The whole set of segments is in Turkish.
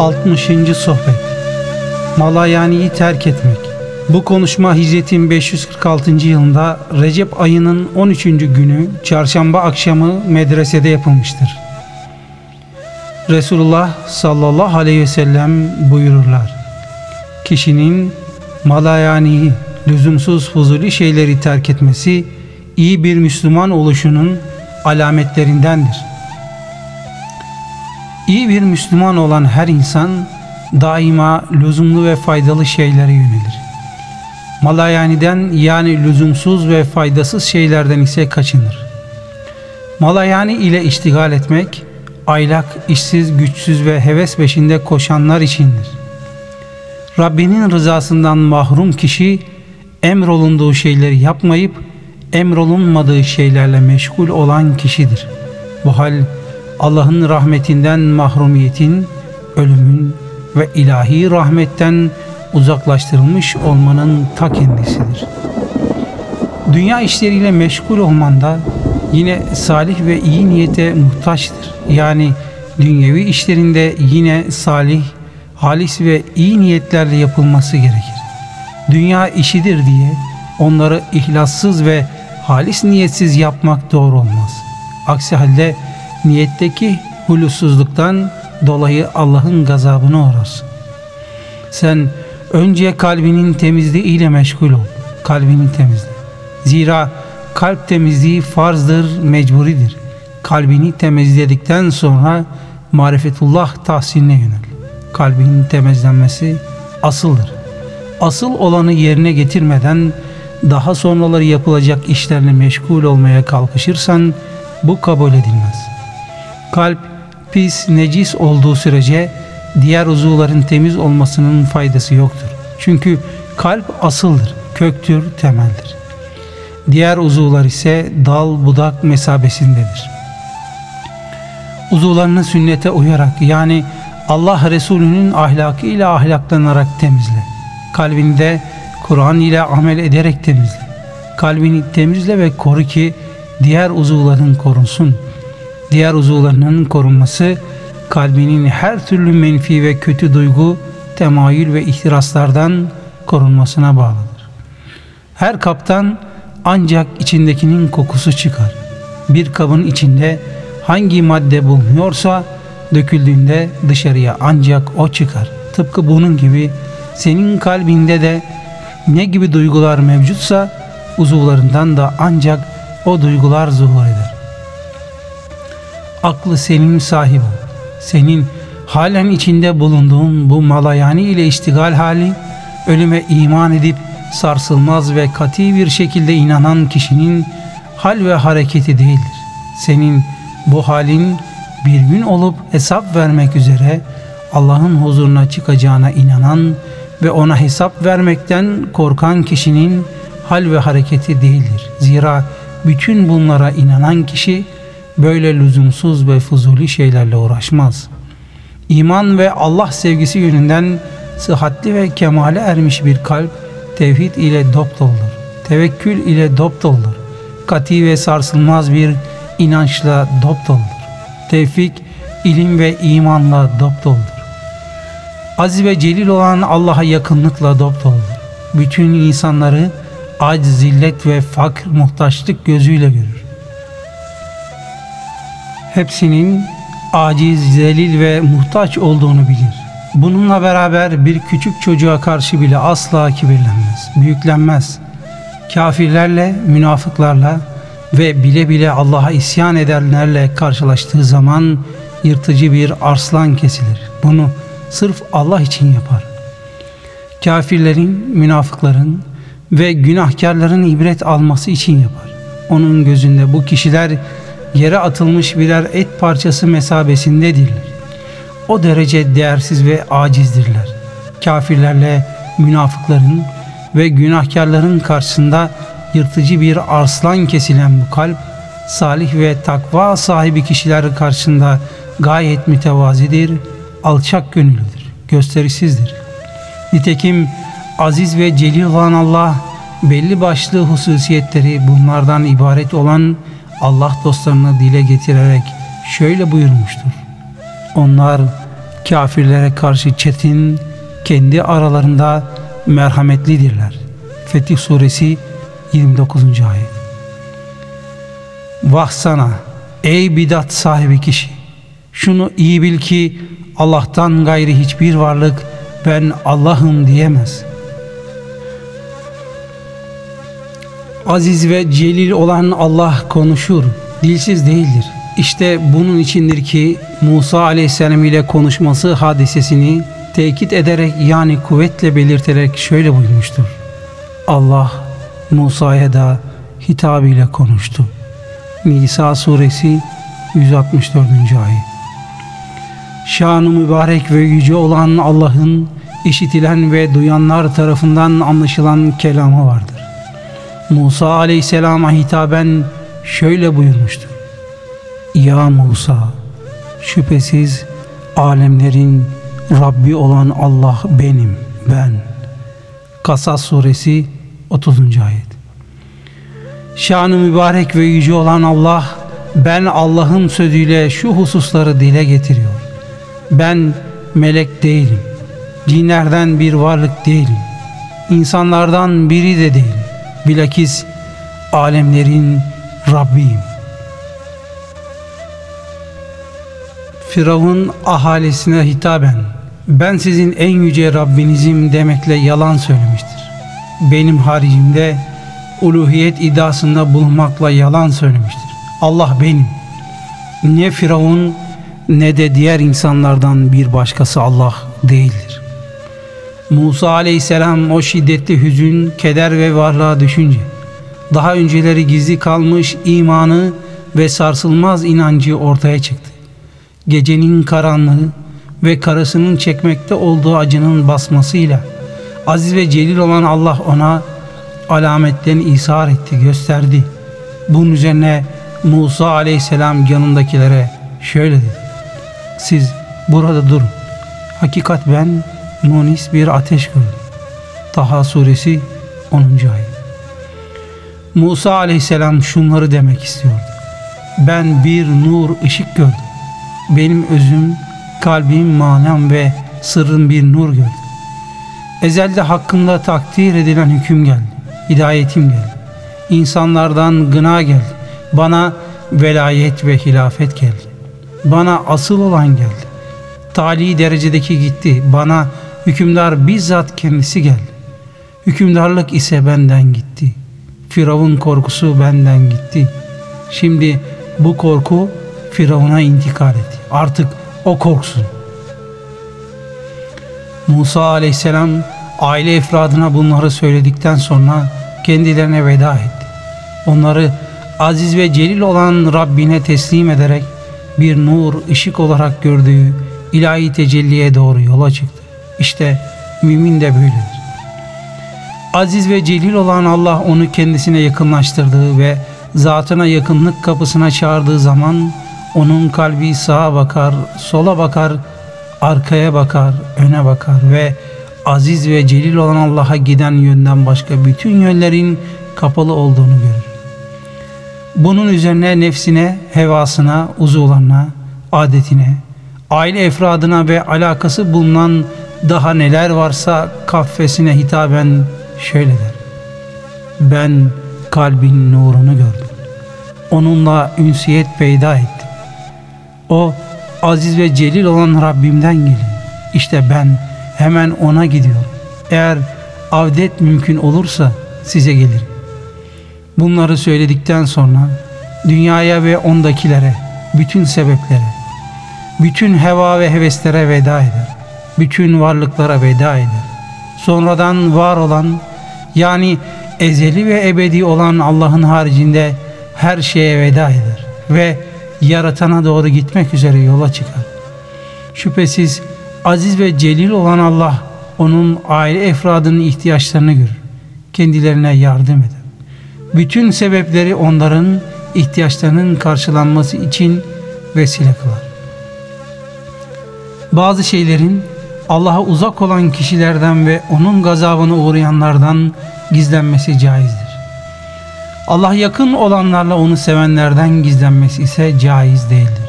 60. Sohbet Malayani'yi terk etmek Bu konuşma hicretin 546. yılında Recep ayının 13. günü çarşamba akşamı medresede yapılmıştır. Resulullah sallallahu aleyhi ve sellem buyururlar. Kişinin malayaniyi, lüzumsuz fuzuli şeyleri terk etmesi iyi bir Müslüman oluşunun alametlerindendir. İyi bir Müslüman olan her insan daima lüzumlu ve faydalı şeylere yönelir. Malayaniden yani lüzumsuz ve faydasız şeylerden ise kaçınır. Malayani ile iştigal etmek, aylak, işsiz, güçsüz ve heves peşinde koşanlar içindir. Rabbinin rızasından mahrum kişi emrolunduğu şeyleri yapmayıp emrolunmadığı şeylerle meşgul olan kişidir. Bu hal Allah'ın rahmetinden mahrumiyetin, ölümün ve ilahi rahmetten uzaklaştırılmış olmanın ta kendisidir. Dünya işleriyle meşgul olman da yine salih ve iyi niyete muhtaçtır. Yani dünyevi işlerinde yine salih, halis ve iyi niyetlerle yapılması gerekir. Dünya işidir diye onları ihlassız ve halis niyetsiz yapmak doğru olmaz. Aksi halde niyetteki hulussuzluktan dolayı Allah'ın gazabına uğrarsın. Sen önce kalbinin temizliği ile meşgul ol. Kalbinin temizliği. Zira kalp temizliği farzdır, mecburidir. Kalbini temizledikten sonra marifetullah tahsiline yönel. Kalbinin temizlenmesi asıldır. Asıl olanı yerine getirmeden daha sonraları yapılacak işlerle meşgul olmaya kalkışırsan bu kabul edilmez. Kalp pis, necis olduğu sürece diğer uzuvların temiz olmasının faydası yoktur. Çünkü kalp asıldır, köktür, temeldir. Diğer uzuvlar ise dal budak mesabesindedir. Uzuvlarını sünnete uyarak yani Allah Resulü'nün ahlakıyla ahlaklanarak temizle. Kalbini de Kur'an ile amel ederek temizle. Kalbini temizle ve koru ki diğer uzuvların korunsun. Diğer uzuvlarının korunması kalbinin her türlü menfi ve kötü duygu, temayül ve ihtiraslardan korunmasına bağlıdır. Her kaptan ancak içindekinin kokusu çıkar. Bir kabın içinde hangi madde bulunuyorsa döküldüğünde dışarıya ancak o çıkar. Tıpkı bunun gibi senin kalbinde de ne gibi duygular mevcutsa uzuvlarından da ancak o duygular zuhur eder. Aklı senin sahibi ol. Senin halen içinde bulunduğun bu malayani ile iştigal hali ölüme iman edip sarsılmaz ve kati bir şekilde inanan kişinin hal ve hareketi değildir. Senin bu halin bir gün olup hesap vermek üzere Allah'ın huzuruna çıkacağına inanan ve ona hesap vermekten korkan kişinin hal ve hareketi değildir. Zira bütün bunlara inanan kişi böyle lüzumsuz ve fuzuli şeylerle uğraşmaz. İman ve Allah sevgisi yönünden sıhhatli ve kemale ermiş bir kalp tevhid ile dopdoldur. Tevekkül ile dopdoldur. Kati ve sarsılmaz bir inançla dopdoldur. Tevfik, ilim ve imanla dopdoldur. Aziz ve celil olan Allah'a yakınlıkla dopdoldur. Bütün insanları acz, zillet ve fakr, muhtaçlık gözüyle görür. Hepsinin aciz, zelil ve muhtaç olduğunu bilir. Bununla beraber bir küçük çocuğa karşı bile asla kibirlenmez, büyüklenmez. Kafirlerle, münafıklarla ve bile bile Allah'a isyan edenlerle karşılaştığı zaman yırtıcı bir arslan kesilir. Bunu sırf Allah için yapar. Kafirlerin, münafıkların ve günahkarların ibret alması için yapar. Onun gözünde bu kişiler yere atılmış birer et parçası mesabesindedirler. O derece değersiz ve acizdirler. Kafirlerle münafıkların ve günahkarların karşısında yırtıcı bir arslan kesilen bu kalp, salih ve takva sahibi kişiler karşısında gayet mütevazidir, alçak gönüllüdür, gösterişsizdir. Nitekim aziz ve celil olan Allah belli başlı hususiyetleri bunlardan ibaret olan Allah dostlarını dile getirerek şöyle buyurmuştur. Onlar kafirlere karşı çetin, kendi aralarında merhametlidirler. Fetih Suresi 29. ayet. Vah sana ey bidat sahibi kişi! Şunu iyi bil ki Allah'tan gayri hiçbir varlık ben Allah'ım diyemez. Aziz ve celil olan Allah konuşur, dilsiz değildir. İşte bunun içindir ki Musa aleyhisselam ile konuşması hadisesini tekit ederek yani kuvvetle belirterek şöyle buyurmuştur. Allah Musa'ya da hitabıyla konuştu. Nisa suresi 164. ayet. Şanı mübarek ve yüce olan Allah'ın işitilen ve duyanlar tarafından anlaşılan kelamı vardır. Musa aleyhisselama hitaben şöyle buyurmuştur. Ya Musa şüphesiz alemlerin Rabbi olan Allah benim, ben. Kasas suresi 30. ayet. Şanı mübarek ve yüce olan Allah, ben Allah'ın sözüyle şu hususları dile getiriyor. Ben melek değilim, cinlerden bir varlık değilim, insanlardan biri de değilim. Bilakis alemlerin Rabbiyim. Firavun ahalisine hitaben ben sizin en yüce Rabbinizim demekle yalan söylemiştir. Benim haricimde uluhiyet iddiasında bulunmakla yalan söylemiştir. Allah benim. Ne Firavun ne de diğer insanlardan bir başkası Allah değildir. Musa aleyhisselam o şiddetli hüzün, keder ve varlığa düşünce daha önceleri gizli kalmış imanı ve sarsılmaz inancı ortaya çıktı. Gecenin karanlığı ve karısının çekmekte olduğu acının basmasıyla aziz ve celil olan Allah ona alametlerini ishar etti, gösterdi. Bunun üzerine Musa aleyhisselam yanındakilere şöyle dedi. Siz burada durun. Hakikat ben munis bir ateş gördüm. Taha suresi 10. ayet. Musa aleyhisselam şunları demek istiyordu. Ben bir nur ışık gördüm. Benim özüm, kalbim, manam ve sırrım bir nur gördüm. Ezelde hakkında takdir edilen hüküm geldi. Hidayetim geldi. İnsanlardan gına geldi. Bana velayet ve hilafet geldi. Bana asıl olan geldi. Tali derecedeki gitti. Bana hükümdar bizzat kendisi geldi. Hükümdarlık ise benden gitti. Firavun korkusu benden gitti. Şimdi bu korku Firavun'a intikal etti. Artık o korksun. Musa aleyhisselam aile efradına bunları söyledikten sonra kendilerine veda etti. Onları aziz ve celil olan Rabbine teslim ederek bir nur, ışık olarak gördüğü ilahi tecelliye doğru yola çıktı. İşte mümin de böyledir. Aziz ve celil olan Allah onu kendisine yakınlaştırdığı ve zatına yakınlık kapısına çağırdığı zaman onun kalbi sağa bakar, sola bakar, arkaya bakar, öne bakar ve aziz ve celil olan Allah'a giden yönden başka bütün yönlerin kapalı olduğunu görür. Bunun üzerine nefsine, hevasına, uzuvlarına, adetine, aile efradına ve alakası bulunan daha neler varsa kaffesine hitaben şöyle der. Ben kalbin nurunu gördüm. Onunla ünsiyet peyda ettim. O aziz ve celil olan Rabbimden geliyor. İşte ben hemen ona gidiyorum. Eğer avdet mümkün olursa size gelirim. Bunları söyledikten sonra dünyaya ve ondakilere, bütün sebeplere, bütün heva ve heveslere veda eder. Bütün varlıklara veda eder. Sonradan var olan yani ezeli ve ebedi olan Allah'ın haricinde her şeye veda eder ve yaratana doğru gitmek üzere yola çıkar. Şüphesiz aziz ve celil olan Allah onun aile efradının ihtiyaçlarını görür. Kendilerine yardım eder. Bütün sebepleri onların ihtiyaçlarının karşılanması için vesile kılar. Bazı şeylerin Allah'a uzak olan kişilerden ve onun gazabına uğrayanlardan gizlenmesi caizdir. Allah yakın olanlarla onu sevenlerden gizlenmesi ise caiz değildir.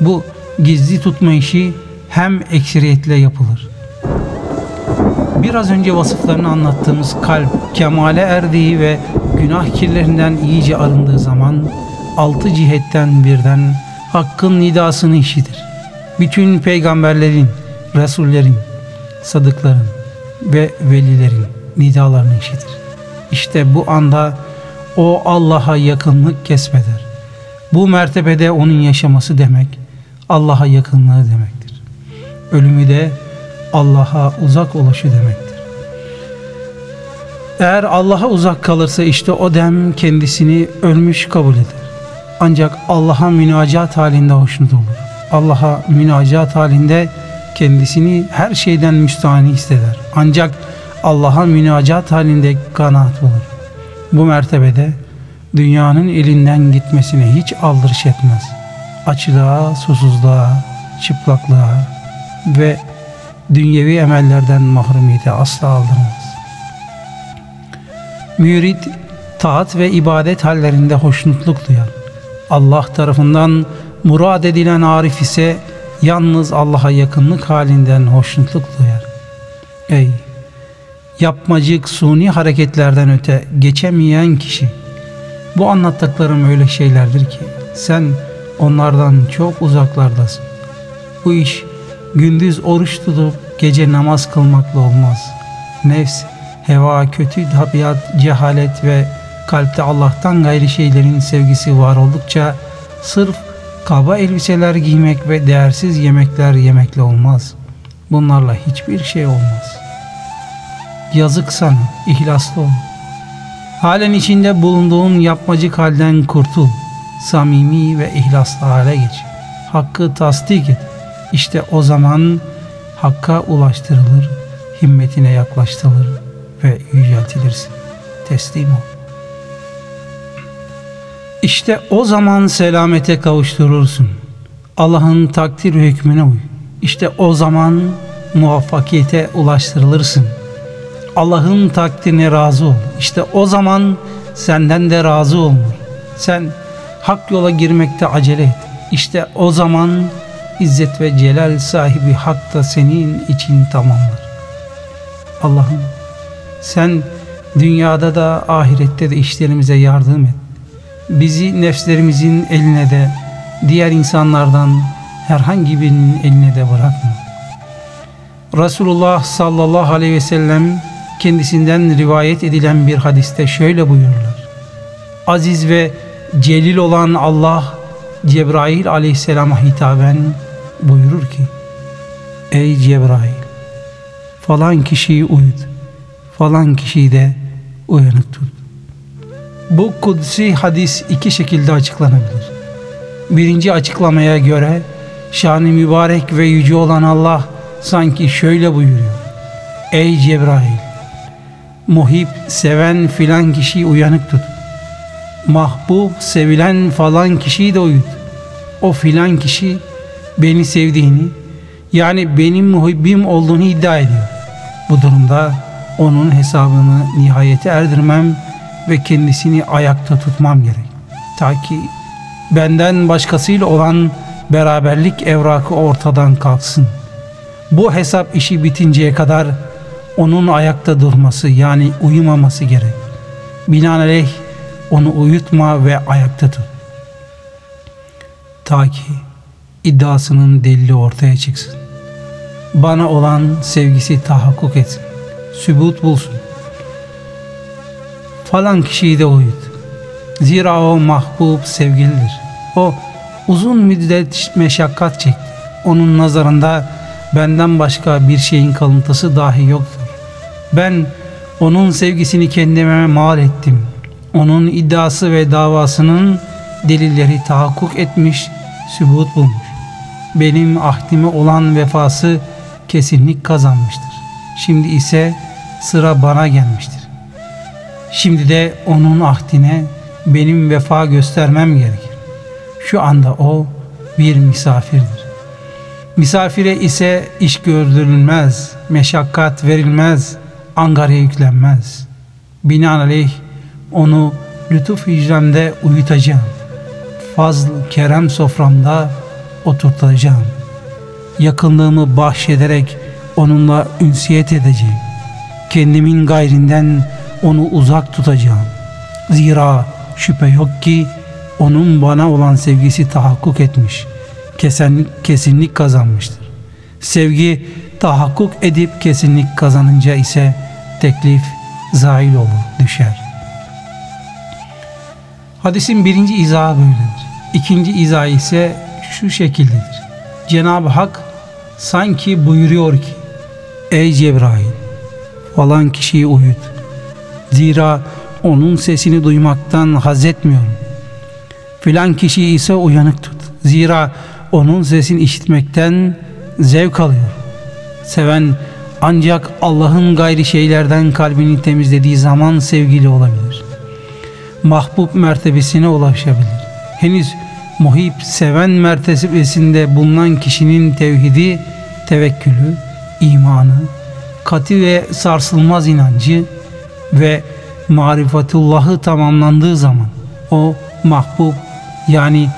Bu gizli tutma işi hem ekseriyetle yapılır. Biraz önce vasıflarını anlattığımız kalp kemale erdiği ve günah kirlerinden iyice arındığı zaman altı cihetten birden hakkın nidasını işitir. Bütün peygamberlerin, resullerin, sadıkların ve velilerin nidalarını işitir. İşte bu anda o Allah'a yakınlık kesbeder. Bu mertebede onun yaşaması demek Allah'a yakınlığı demektir. Ölümü de Allah'a uzak oluşu demektir. Eğer Allah'a uzak kalırsa işte o dem kendisini ölmüş kabul eder. Ancak Allah'a münacat halinde hoşnut olur. Allah'a münacat halinde kendisini her şeyden müstahni hisseder. Ancak Allah'a münacat halinde kanaat bulur. Bu mertebede dünyanın elinden gitmesine hiç aldırış etmez. Açlığa, susuzluğa, çıplaklığa ve dünyevi emellerden mahrumiyete asla aldırmaz. Mürid, taat ve ibadet hallerinde hoşnutluk duyar. Allah tarafından murad edilen arif ise yalnız Allah'a yakınlık halinden hoşnutluk duyar. Ey yapmacık suni hareketlerden öte geçemeyen kişi bu anlattıklarım öyle şeylerdir ki sen onlardan çok uzaklardasın. Bu iş gündüz oruç tutup gece namaz kılmakla olmaz. Nefs, heva, kötü tabiat, cehalet ve kalpte Allah'tan gayri şeylerin sevgisi var oldukça sırf kaba elbiseler giymek ve değersiz yemekler yemekle olmaz. Bunlarla hiçbir şey olmaz. Yazık sana, ihlaslı ol. Halen içinde bulunduğun yapmacık halden kurtul. Samimi ve ihlaslı hale geç. Hakkı tasdik et. İşte o zaman Hakka ulaştırılır, himmetine yaklaştırılır ve yüceltilirsin. Teslim ol. İşte o zaman selamete kavuşturursun. Allah'ın takdir hükmüne uy. İşte o zaman muvaffakiyete ulaştırılırsın. Allah'ın takdirine razı ol. İşte o zaman senden de razı olunur. Sen hak yola girmekte acele et. İşte o zaman İzzet ve celal sahibi hak da senin için tamamlar. Allah'ım sen dünyada da ahirette de işlerimize yardım et. Bizi nefslerimizin eline de diğer insanlardan herhangi birinin eline de bırakma. Resulullah sallallahu aleyhi ve sellem kendisinden rivayet edilen bir hadiste şöyle buyururlar. Aziz ve celil olan Allah Cebrail aleyhisselama hitaben buyurur ki Ey Cebrail falan kişiyi uyut falan kişiyi de uyanık tut. Bu kudsi hadis iki şekilde açıklanabilir. Birinci açıklamaya göre şanı mübarek ve yüce olan Allah sanki şöyle buyuruyor. Ey Cebrail! Muhip, seven filan kişiyi uyanık tut. Mahbub, sevilen falan kişiyi de uyut. O filan kişi beni sevdiğini yani benim muhibbim olduğunu iddia ediyor. Bu durumda onun hesabını nihayete erdirmem ve kendisini ayakta tutmam gerek. Ta ki benden başkasıyla olan beraberlik evrakı ortadan kalksın. Bu hesap işi bitinceye kadar onun ayakta durması yani uyumaması gerek. Binaenaleyh onu uyutma ve ayakta tut. Ta ki iddiasının delili ortaya çıksın. Bana olan sevgisi tahakkuk etsin. Sübut bulsun. Falan kişiyi de uyut. Zira o mahbub sevgilidir. O uzun müddet meşakkat çekti. Onun nazarında benden başka bir şeyin kalıntısı dahi yoktur. Ben onun sevgisini kendime mal ettim. Onun iddiası ve davasının delilleri tahakkuk etmiş, sübut bulmuş benim ahdime olan vefası kesinlik kazanmıştır. Şimdi ise sıra bana gelmiştir. Şimdi de onun ahdine benim vefa göstermem gerekir. Şu anda o bir misafirdir. Misafire ise iş gördürülmez, meşakkat verilmez, angarya yüklenmez. Binaenaleyh onu lütuf hicremde uyutacağım. Fazl kerem soframda oturtacağım. yakınlığımı bahşederek onunla ünsiyet edeceğim. Kendimin gayrinden onu uzak tutacağım. Zira şüphe yok ki onun bana olan sevgisi tahakkuk etmiş. Kesinlik, kesinlik kazanmıştır. Sevgi tahakkuk edip kesinlik kazanınca ise teklif zail olur, düşer. Hadisin birinci izahı böyledir. İkinci izahı ise şu şekildedir. Cenab-ı Hak sanki buyuruyor ki Ey Cebrail falan kişiyi uyut. Zira onun sesini duymaktan haz etmiyorum. Filan kişiyi ise uyanık tut. Zira onun sesini işitmekten zevk alıyor. Seven ancak Allah'ın gayri şeylerden kalbini temizlediği zaman sevgili olabilir. Mahbub mertebesine ulaşabilir. Henüz muhip seven mertebesinde bulunan kişinin tevhidi, tevekkülü, imanı, katı ve sarsılmaz inancı ve marifetullahı tamamlandığı zaman o mahbub yani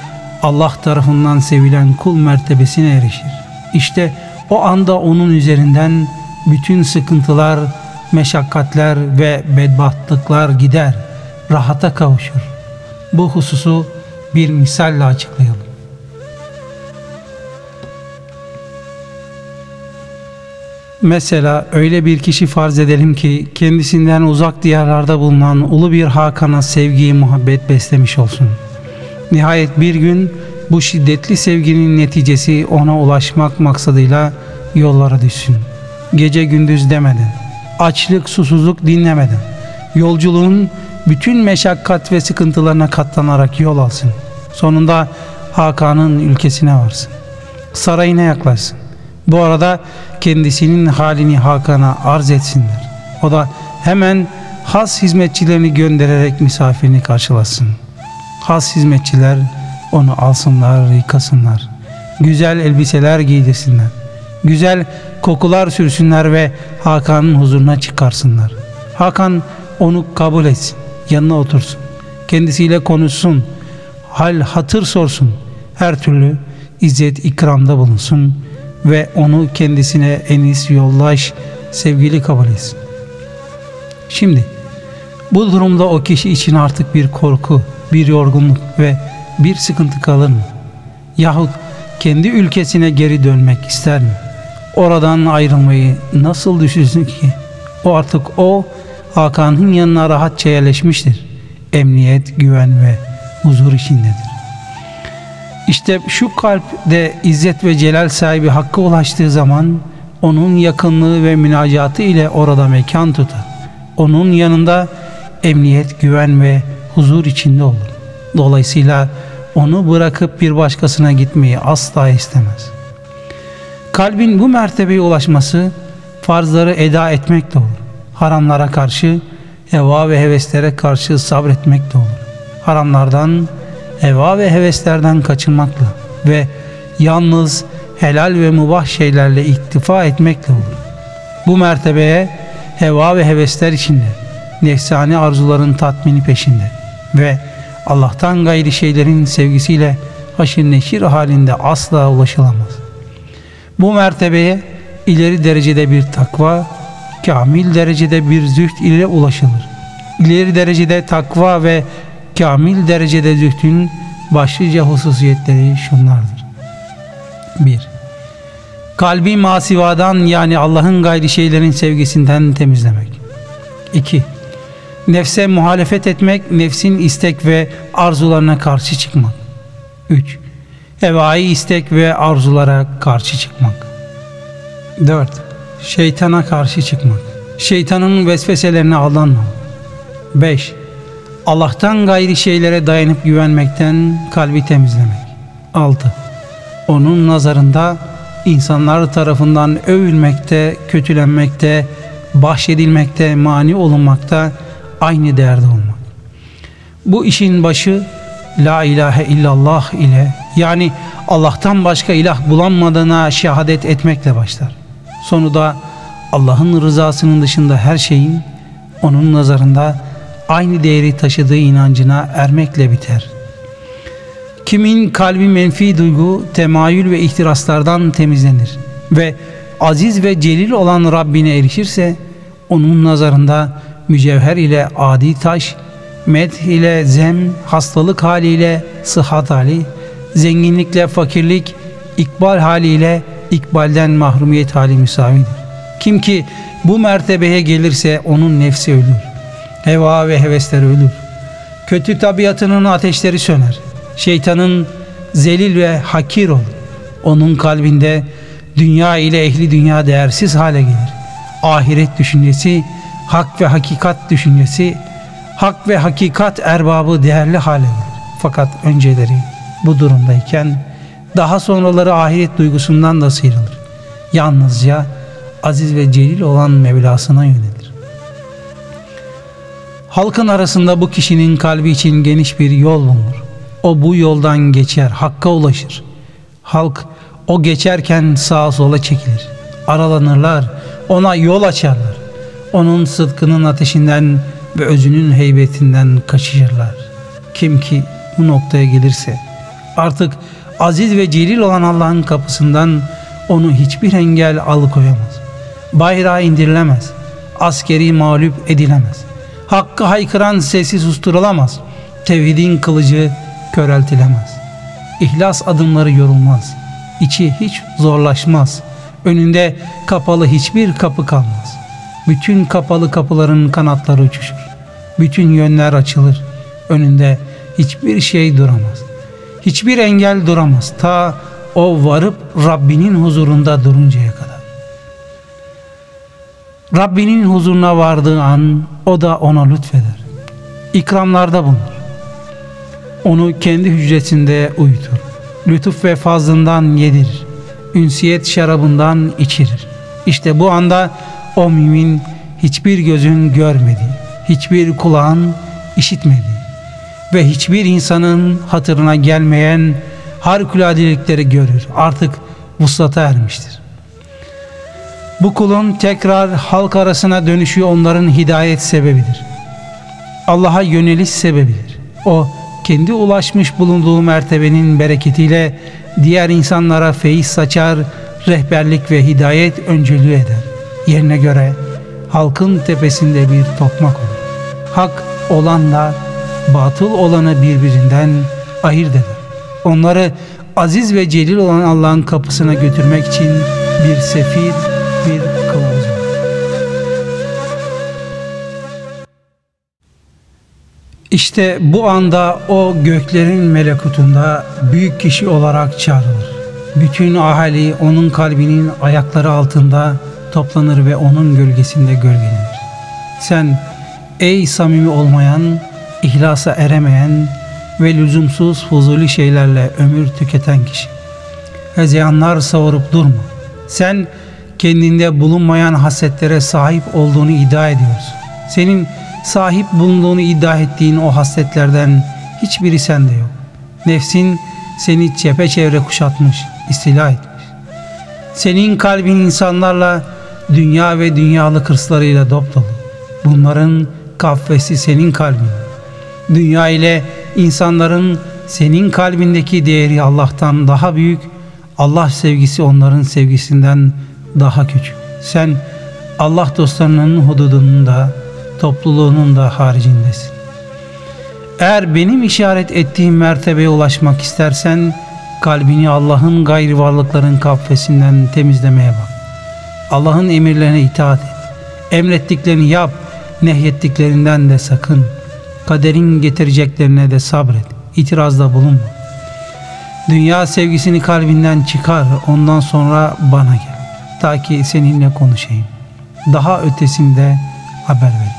Allah tarafından sevilen kul mertebesine erişir. İşte o anda onun üzerinden bütün sıkıntılar, meşakkatler ve bedbahtlıklar gider, rahata kavuşur. Bu hususu bir misalle açıklayalım. Mesela öyle bir kişi farz edelim ki kendisinden uzak diyarlarda bulunan ulu bir Hakan'a sevgiyi muhabbet beslemiş olsun. Nihayet bir gün bu şiddetli sevginin neticesi ona ulaşmak maksadıyla yollara düşsün. Gece gündüz demeden, açlık susuzluk dinlemeden, yolculuğun bütün meşakkat ve sıkıntılarına katlanarak yol alsın. Sonunda Hakan'ın ülkesine varsın. Sarayına yaklaşsın. Bu arada kendisinin halini Hakan'a arz etsinler. O da hemen has hizmetçilerini göndererek misafirini karşılasın. Has hizmetçiler onu alsınlar, yıkasınlar. Güzel elbiseler giydirsinler. Güzel kokular sürsünler ve Hakan'ın huzuruna çıkarsınlar. Hakan onu kabul etsin, yanına otursun. Kendisiyle konuşsun, hal hatır sorsun. Her türlü izzet ikramda bulunsun ve onu kendisine enis yoldaş, sevgili kabul etsin. Şimdi bu durumda o kişi için artık bir korku, bir yorgunluk ve bir sıkıntı kalır mı? Yahut kendi ülkesine geri dönmek ister mi? Oradan ayrılmayı nasıl düşünsün ki? O artık o Hakan'ın yanına rahatça yerleşmiştir. Emniyet, güven ve huzur içindedir. İşte şu kalpte izzet ve celal sahibi hakkı ulaştığı zaman onun yakınlığı ve münacatı ile orada mekan tutar. Onun yanında emniyet, güven ve huzur içinde olur. Dolayısıyla onu bırakıp bir başkasına gitmeyi asla istemez. Kalbin bu mertebeye ulaşması farzları eda etmek de olur. Haramlara karşı, heva ve heveslere karşı sabretmek de olur. Haramlardan heva ve heveslerden kaçınmakla ve yalnız helal ve mubah şeylerle iktifa etmekle olur. Bu mertebeye heva ve hevesler içinde, nefsani arzuların tatmini peşinde ve Allah'tan gayri şeylerin sevgisiyle haşir neşir halinde asla ulaşılamaz. Bu mertebeye ileri derecede bir takva, kamil derecede bir züht ile ulaşılır. İleri derecede takva ve kamil derecede zühdün başlıca hususiyetleri şunlardır. 1. Kalbi masivadan yani Allah'ın gayri şeylerin sevgisinden temizlemek. 2. Nefse muhalefet etmek, nefsin istek ve arzularına karşı çıkmak. 3. Hevai istek ve arzulara karşı çıkmak. 4. Şeytana karşı çıkmak. Şeytanın vesveselerine aldanmamak. 5. Allah'tan gayri şeylere dayanıp güvenmekten kalbi temizlemek. 6. Onun nazarında insanlar tarafından övülmekte, kötülenmekte, bahşedilmekte, mani olunmakta aynı değerde olmak. Bu işin başı La ilahe illallah ile yani Allah'tan başka ilah bulanmadığına şehadet etmekle başlar. Sonu da Allah'ın rızasının dışında her şeyin onun nazarında aynı değeri taşıdığı inancına ermekle biter. Kimin kalbi menfi duygu, temayül ve ihtiraslardan temizlenir ve aziz ve celil olan Rabbine erişirse onun nazarında mücevher ile adi taş, med ile zem, hastalık haliyle sıhhat hali, zenginlikle fakirlik, ikbal haliyle ikbalden mahrumiyet hali müsavidir. Kim ki bu mertebeye gelirse onun nefsi ölür. Heva ve hevesler ölür. Kötü tabiatının ateşleri söner. Şeytanın zelil ve hakir olur. Onun kalbinde dünya ile ehli dünya değersiz hale gelir. Ahiret düşüncesi, hak ve hakikat düşüncesi, hak ve hakikat erbabı değerli hale gelir. Fakat önceleri bu durumdayken daha sonraları ahiret duygusundan da sıyrılır. Yalnızca aziz ve celil olan Mevlasına yönelir. Halkın arasında bu kişinin kalbi için geniş bir yol bulunur. O bu yoldan geçer, hakka ulaşır. Halk o geçerken sağa sola çekilir. Aralanırlar, ona yol açarlar. Onun sıdkının ateşinden ve özünün heybetinden kaçışırlar. Kim ki bu noktaya gelirse artık aziz ve celil olan Allah'ın kapısından onu hiçbir engel alıkoyamaz. Bayrağı indirilemez. Askeri mağlup edilemez. Hakkı haykıran sesi susturulamaz. Tevhidin kılıcı köreltilemez. İhlas adımları yorulmaz. İçi hiç zorlaşmaz. Önünde kapalı hiçbir kapı kalmaz. Bütün kapalı kapıların kanatları uçuşur. Bütün yönler açılır. Önünde hiçbir şey duramaz. Hiçbir engel duramaz. Ta o varıp Rabbinin huzurunda duruncaya kadar. Rabbinin huzuruna vardığı an o da ona lütfeder. İkramlarda bulunur. Onu kendi hücresinde uyutur. Lütuf ve fazlından yedirir. Ünsiyet şarabından içirir. İşte bu anda o mümin hiçbir gözün görmediği, hiçbir kulağın işitmediği ve hiçbir insanın hatırına gelmeyen harikuladelikleri görür. Artık vuslata ermiştir. Bu kulun tekrar halk arasına dönüşü onların hidayet sebebidir. Allah'a yöneliş sebebidir. O kendi ulaşmış bulunduğu mertebenin bereketiyle diğer insanlara feyiz saçar, rehberlik ve hidayet öncülüğü eder. Yerine göre halkın tepesinde bir tokmak olur. Hak olanla batıl olanı birbirinden ayırt eder. Onları aziz ve celil olan Allah'ın kapısına götürmek için bir sefir, bir kılavuz. İşte bu anda o göklerin melekutunda büyük kişi olarak çağrılır. Bütün ahali onun kalbinin ayakları altında toplanır ve onun gölgesinde gölgelenir. Sen ey samimi olmayan, ihlasa eremeyen ve lüzumsuz fuzuli şeylerle ömür tüketen kişi. Hezeyanlar savurup durma. Sen kendinde bulunmayan hasetlere sahip olduğunu iddia ediyorsun. Senin sahip bulunduğunu iddia ettiğin o hasletlerden hiçbiri sende yok. Nefsin seni çepeçevre kuşatmış, istila etmiş. Senin kalbin insanlarla, dünya ve dünyalık hırslarıyla dop dolu. Bunların kahvesi senin kalbin. Dünya ile insanların senin kalbindeki değeri Allah'tan daha büyük, Allah sevgisi onların sevgisinden daha küçük. Sen Allah dostlarının hududunun da topluluğunun da haricindesin. Eğer benim işaret ettiğim mertebeye ulaşmak istersen kalbini Allah'ın gayri varlıkların kafesinden temizlemeye bak. Allah'ın emirlerine itaat et. Emrettiklerini yap, nehyettiklerinden de sakın. Kaderin getireceklerine de sabret. İtirazda bulunma. Dünya sevgisini kalbinden çıkar, ondan sonra bana gel. Ta ki seninle konuşayım. Daha ötesinde haber ver.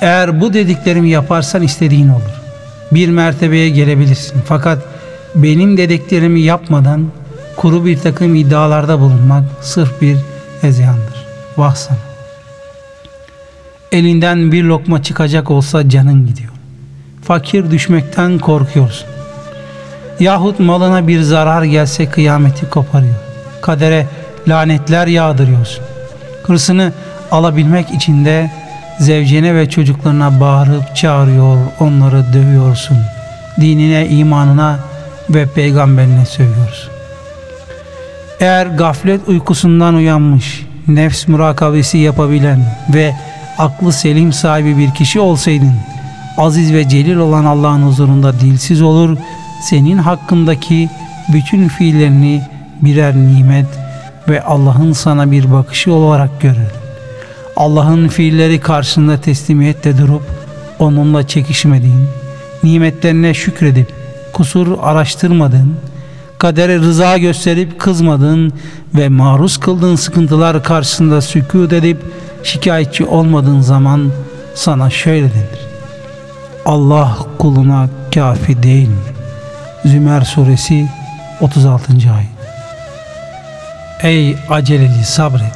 Eğer bu dediklerimi yaparsan istediğin olur. Bir mertebeye gelebilirsin. Fakat benim dediklerimi yapmadan kuru bir takım iddialarda bulunmak sırf bir ezeyandır. Vah sana. Elinden bir lokma çıkacak olsa canın gidiyor. Fakir düşmekten korkuyorsun. Yahut malına bir zarar gelse kıyameti koparıyor. Kadere lanetler yağdırıyorsun. Hırsını alabilmek için de zevcene ve çocuklarına bağırıp çağırıyor, onları dövüyorsun. Dinine, imanına ve peygamberine sövüyoruz. Eğer gaflet uykusundan uyanmış, nefs murakabesi yapabilen ve aklı selim sahibi bir kişi olsaydın, aziz ve celil olan Allah'ın huzurunda dilsiz olur, senin hakkındaki bütün fiillerini birer nimet ve Allah'ın sana bir bakışı olarak görür. Allah'ın fiilleri karşısında teslimiyetle durup onunla çekişmediğin, nimetlerine şükredip kusur araştırmadığın, kadere rıza gösterip kızmadığın ve maruz kıldığın sıkıntılar karşısında sükut edip şikayetçi olmadığın zaman sana şöyle denir. Allah kuluna kafi değil? Zümer suresi 36. ayet. Ey aceleli sabret.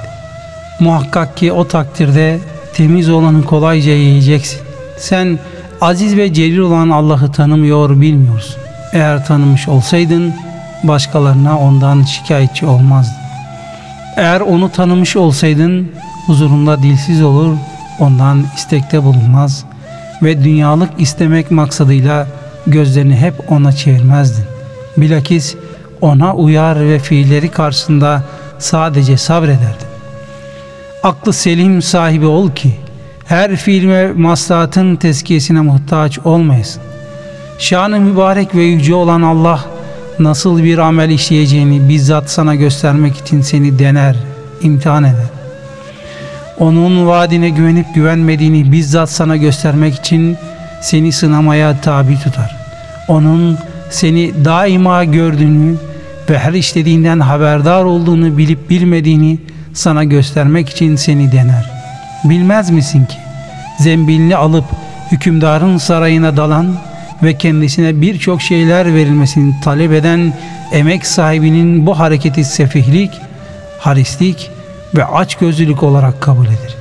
Muhakkak ki o takdirde temiz olanı kolayca yiyeceksin. Sen aziz ve celil olan Allah'ı tanımıyor bilmiyorsun. Eğer tanımış olsaydın başkalarına ondan şikayetçi olmazdın. Eğer onu tanımış olsaydın huzurunda dilsiz olur, ondan istekte bulunmaz ve dünyalık istemek maksadıyla gözlerini hep ona çevirmezdin. Bilakis ona uyar ve fiilleri karşısında sadece sabrederdin. Aklı selim sahibi ol ki her fiil ve maslahatın tezkiyesine muhtaç olmayasın. Şanı mübarek ve yüce olan Allah nasıl bir amel işleyeceğini bizzat sana göstermek için seni dener, imtihan eder. Onun vaadine güvenip güvenmediğini bizzat sana göstermek için seni sınamaya tabi tutar. Onun seni daima gördüğünü ve her işlediğinden haberdar olduğunu bilip bilmediğini sana göstermek için seni dener. Bilmez misin ki zembilini alıp hükümdarın sarayına dalan ve kendisine birçok şeyler verilmesini talep eden emek sahibinin bu hareketi sefihlik, harislik ve açgözlülük olarak kabul edilir.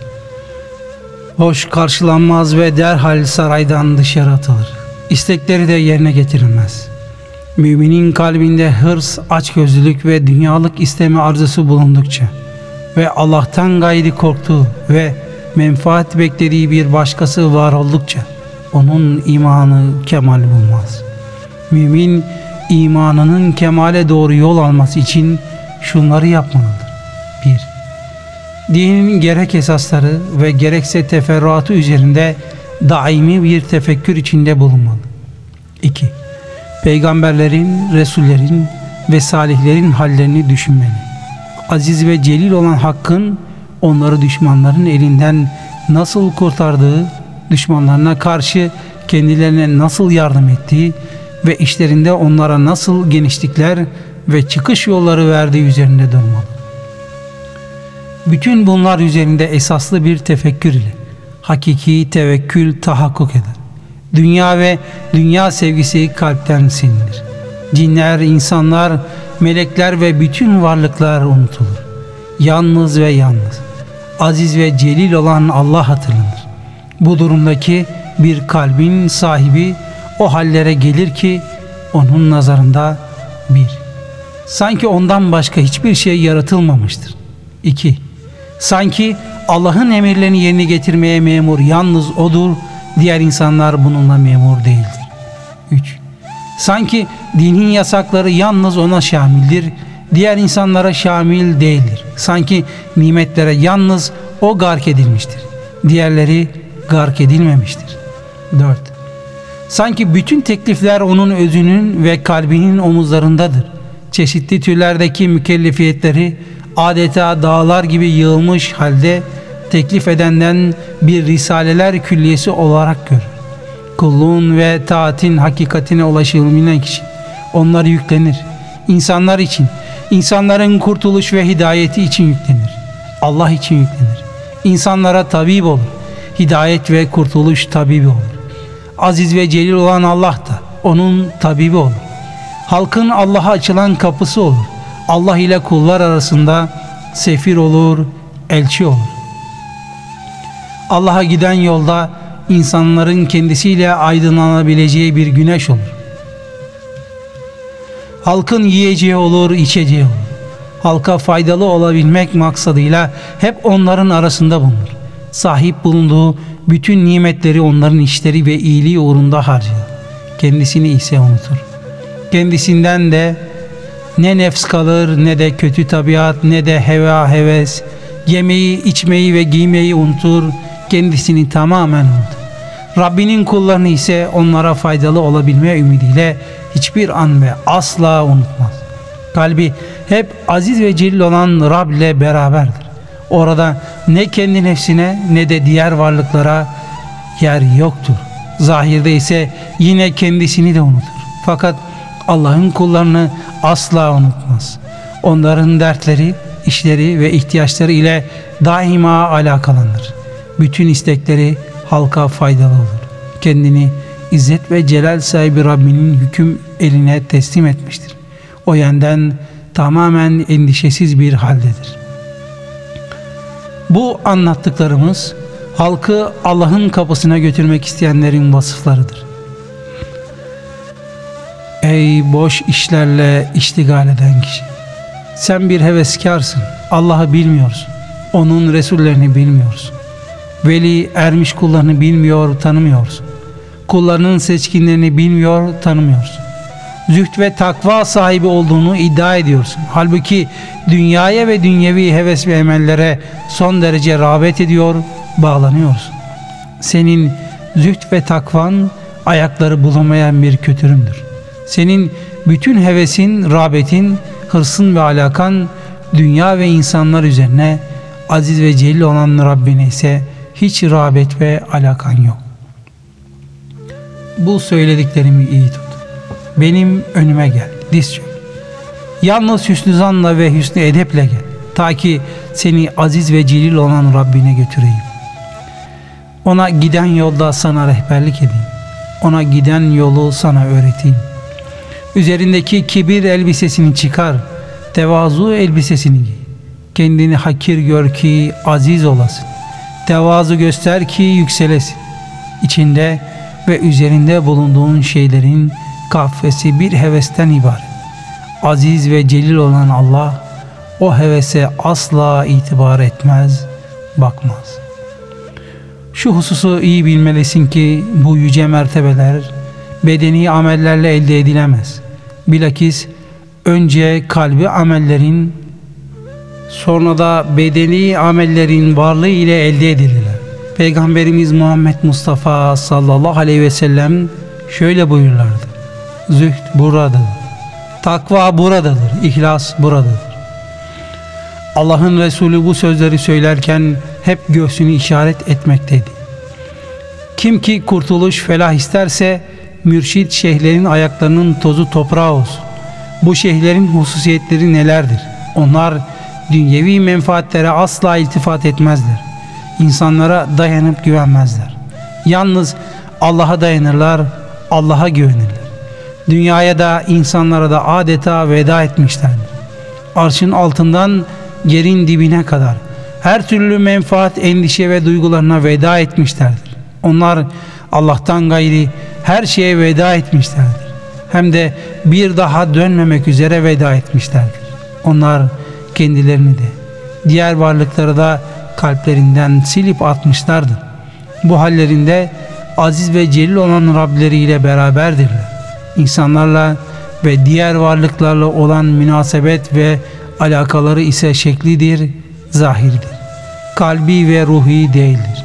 Hoş karşılanmaz ve derhal saraydan dışarı atılır. İstekleri de yerine getirilmez. Müminin kalbinde hırs, açgözlülük ve dünyalık isteme arzusu bulundukça ve Allah'tan gayri korktuğu ve menfaat beklediği bir başkası var oldukça onun imanı kemal bulmaz. Mümin imanının kemale doğru yol alması için şunları yapmalıdır. 1. Dinin gerek esasları ve gerekse teferruatı üzerinde daimi bir tefekkür içinde bulunmalı. 2. Peygamberlerin, Resullerin ve salihlerin hallerini düşünmeli. Aziz ve celil olan Hakk'ın onları düşmanların elinden nasıl kurtardığı düşmanlarına karşı kendilerine nasıl yardım ettiği ve işlerinde onlara nasıl genişlikler ve çıkış yolları verdiği üzerinde durmalı. Bütün bunlar üzerinde esaslı bir tefekkür ile hakiki tevekkül tahakkuk eder. Dünya ve dünya sevgisi kalpten silinir. Cinler, insanlar, melekler ve bütün varlıklar unutulur. Yalnız ve yalnız, aziz ve celil olan Allah hatırlanır. Bu durumdaki bir kalbin sahibi o hallere gelir ki onun nazarında bir, sanki ondan başka hiçbir şey yaratılmamıştır. İki, sanki Allah'ın emirlerini yerine getirmeye memur yalnız odur, diğer insanlar bununla memur değildir. Üç, sanki dinin yasakları yalnız ona şamildir, diğer insanlara şamil değildir. Sanki nimetlere yalnız o gark edilmiştir. Diğerleri gark edilmemiştir. 4. Sanki bütün teklifler onun özünün ve kalbinin omuzlarındadır. Çeşitli türlerdeki mükellefiyetleri adeta dağlar gibi yığılmış halde teklif edenden bir risaleler külliyesi olarak görür. Kulluğun ve taatin hakikatine ulaşılabilmek için onları yüklenir. İnsanlar için, insanların kurtuluş ve hidayeti için yüklenir. Allah için yüklenir. İnsanlara tabip olur hidayet ve kurtuluş tabibi olur. Aziz ve celil olan Allah da onun tabibi olur. Halkın Allah'a açılan kapısı olur. Allah ile kullar arasında sefir olur, elçi olur. Allah'a giden yolda insanların kendisiyle aydınlanabileceği bir güneş olur. Halkın yiyeceği olur, içeceği olur. Halka faydalı olabilmek maksadıyla hep onların arasında bulunur sahip bulunduğu bütün nimetleri onların işleri ve iyiliği uğrunda harcar. Kendisini ise unutur. kendisinden de ne nefs kalır ne de kötü tabiat ne de heva heves yemeği içmeyi ve giymeyi unutur kendisini tamamen. Rabbinin kullarını ise onlara faydalı olabilme ümidiyle hiçbir an ve asla unutmaz. Kalbi hep aziz ve celil olan Rab ile beraberdir. Orada ne kendi nefsine ne de diğer varlıklara yer yoktur. Zahirde ise yine kendisini de unutur. Fakat Allah'ın kullarını asla unutmaz. Onların dertleri, işleri ve ihtiyaçları ile daima alakalanır. Bütün istekleri halka faydalı olur. Kendini İzzet ve Celal sahibi Rabbinin hüküm eline teslim etmiştir. O yönden tamamen endişesiz bir haldedir. Bu anlattıklarımız halkı Allah'ın kapısına götürmek isteyenlerin vasıflarıdır. Ey boş işlerle iştigal eden kişi! Sen bir heveskarsın, Allah'ı bilmiyorsun, onun Resullerini bilmiyorsun. Veli ermiş kullarını bilmiyor, tanımıyorsun. Kullarının seçkinlerini bilmiyor, tanımıyorsun. Züht ve takva sahibi olduğunu iddia ediyorsun. Halbuki dünyaya ve dünyevi heves ve emellere son derece rağbet ediyor, bağlanıyorsun. Senin züht ve takvan ayakları bulamayan bir kötürümdür. Senin bütün hevesin, rağbetin, hırsın ve alakan dünya ve insanlar üzerine aziz ve celil olan Rabbine ise hiç rağbet ve alakan yok. Bu söylediklerimi iyi tut. Benim önüme gel, diz çök. Yalnız hüsnü zanla ve hüsnü edeple gel. Ta ki seni aziz ve celil olan Rabbine götüreyim. Ona giden yolda sana rehberlik edeyim. Ona giden yolu sana öğreteyim. Üzerindeki kibir elbisesini çıkar, tevazu elbisesini giy. Kendini hakir gör ki aziz olasın. Tevazu göster ki yükselesin. İçinde ve üzerinde bulunduğun şeylerin kafesi bir hevesten ibaret. Aziz ve celil olan Allah o hevese asla itibar etmez, bakmaz. Şu hususu iyi bilmelisin ki bu yüce mertebeler bedeni amellerle elde edilemez. Bilakis önce kalbi amellerin sonra da bedeni amellerin varlığı ile elde edilirler. Peygamberimiz Muhammed Mustafa sallallahu aleyhi ve sellem şöyle buyurlardı. Zühd buradadır. Takva buradadır. İhlas buradadır. Allah'ın Resulü bu sözleri söylerken hep göğsünü işaret etmekteydi. Kim ki kurtuluş felah isterse mürşit şeyhlerin ayaklarının tozu toprağı olsun. Bu şeyhlerin hususiyetleri nelerdir? Onlar dünyevi menfaatlere asla iltifat etmezler. İnsanlara dayanıp güvenmezler. Yalnız Allah'a dayanırlar, Allah'a güvenirler. Dünyaya da insanlara da adeta veda etmişlerdir. Arşın altından yerin dibine kadar her türlü menfaat, endişe ve duygularına veda etmişlerdir. Onlar Allah'tan gayri her şeye veda etmişlerdir. Hem de bir daha dönmemek üzere veda etmişlerdir. Onlar kendilerini de diğer varlıkları da kalplerinden silip atmışlardır. Bu hallerinde aziz ve celil olan Rableriyle beraberdirler. İnsanlarla ve diğer varlıklarla olan münasebet ve alakaları ise şeklidir, zahirdir. Kalbi ve ruhi değildir.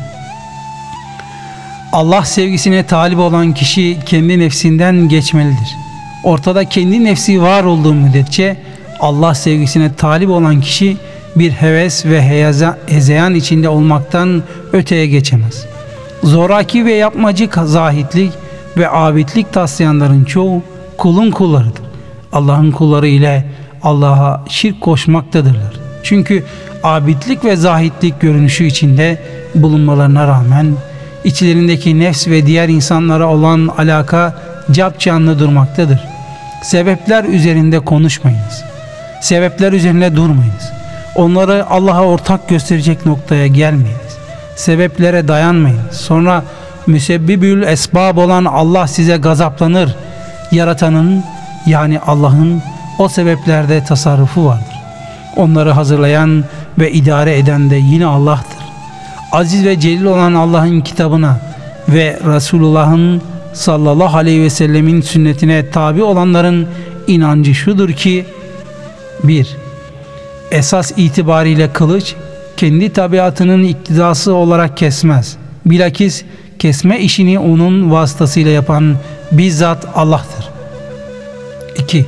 Allah sevgisine talip olan kişi kendi nefsinden geçmelidir. Ortada kendi nefsi var olduğu müddetçe Allah sevgisine talip olan kişi bir heves ve hezeyan içinde olmaktan öteye geçemez. Zoraki ve yapmacı zahitlik ve abidlik taslayanların çoğu kulun kullarıdır. Allah'ın kulları ile Allah'a şirk koşmaktadırlar. Çünkü abidlik ve zahitlik görünüşü içinde bulunmalarına rağmen içlerindeki nefs ve diğer insanlara olan alaka cap canlı durmaktadır. Sebepler üzerinde konuşmayınız. Sebepler üzerinde durmayınız. Onları Allah'a ortak gösterecek noktaya gelmeyiniz. Sebeplere dayanmayın. Sonra müsebbibül esbab olan Allah size gazaplanır. Yaratanın yani Allah'ın o sebeplerde tasarrufu vardır. Onları hazırlayan ve idare eden de yine Allah'tır. Aziz ve celil olan Allah'ın kitabına ve Resulullah'ın sallallahu aleyhi ve sellemin sünnetine tabi olanların inancı şudur ki 1. Esas itibariyle kılıç kendi tabiatının iktidası olarak kesmez. Bilakis kesme işini onun vasıtasıyla yapan bizzat Allah'tır. 2.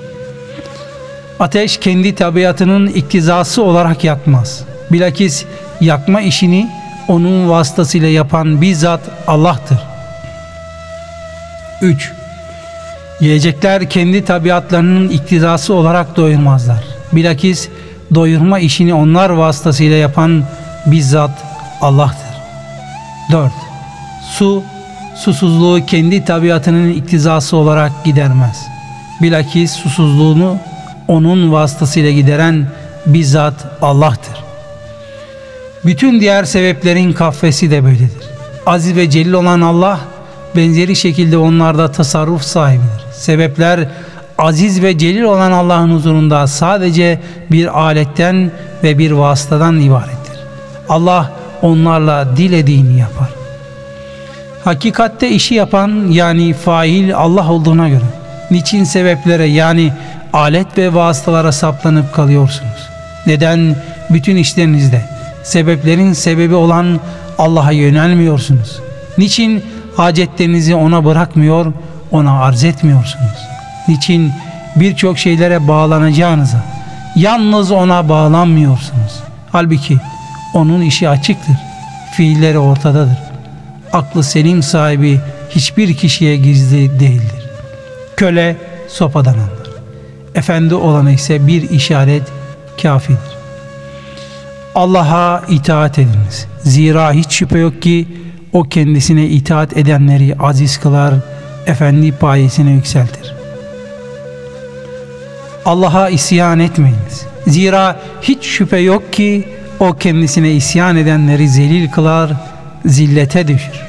Ateş kendi tabiatının iktizası olarak yakmaz. Bilakis yakma işini onun vasıtasıyla yapan bizzat Allah'tır. 3. Yiyecekler kendi tabiatlarının iktidası olarak doyurmazlar. Bilakis doyurma işini onlar vasıtasıyla yapan bizzat Allah'tır. 4. Su, susuzluğu kendi tabiatının iktizası olarak gidermez. Bilakis susuzluğunu onun vasıtasıyla gideren bizzat Allah'tır. Bütün diğer sebeplerin kafesi de böyledir. Aziz ve celil olan Allah benzeri şekilde onlarda tasarruf sahibidir. Sebepler aziz ve celil olan Allah'ın huzurunda sadece bir aletten ve bir vasıtadan ibarettir. Allah onlarla dilediğini yapar. Hakikatte işi yapan yani fail Allah olduğuna göre niçin sebeplere yani alet ve vasıtalara saplanıp kalıyorsunuz? Neden bütün işlerinizde sebeplerin sebebi olan Allah'a yönelmiyorsunuz? Niçin hacetlerinizi ona bırakmıyor, ona arz etmiyorsunuz? Niçin birçok şeylere bağlanacağınıza yalnız ona bağlanmıyorsunuz? Halbuki onun işi açıktır, fiilleri ortadadır. Aklı selim sahibi hiçbir kişiye gizli değildir. Köle sopadan anlar. Efendi olana ise bir işaret kafidir. Allah'a itaat ediniz. Zira hiç şüphe yok ki o kendisine itaat edenleri aziz kılar, efendi payesine yükseltir. Allah'a isyan etmeyiniz. Zira hiç şüphe yok ki o kendisine isyan edenleri zelil kılar, zillete düşür.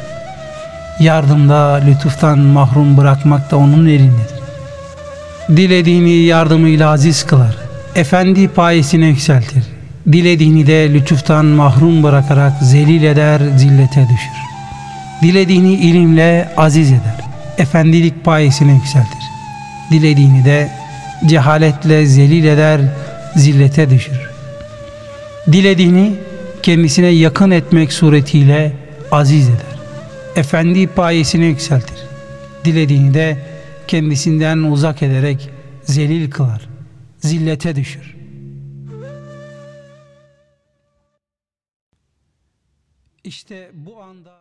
Yardımda, lütuftan mahrum bırakmak da onun elindedir. Dilediğini yardımıyla aziz kılar, efendi payesine yükseltir. Dilediğini de lütuftan mahrum bırakarak zelil eder, zillete düşür. Dilediğini ilimle aziz eder, efendilik payesine yükseltir. Dilediğini de cehaletle zelil eder, zillete düşür. Dilediğini kendisine yakın etmek suretiyle aziz eder. Efendi payesine yükseltir. Dilediğini de kendisinden uzak ederek zelil kılar, zillete düşür. İşte bu anda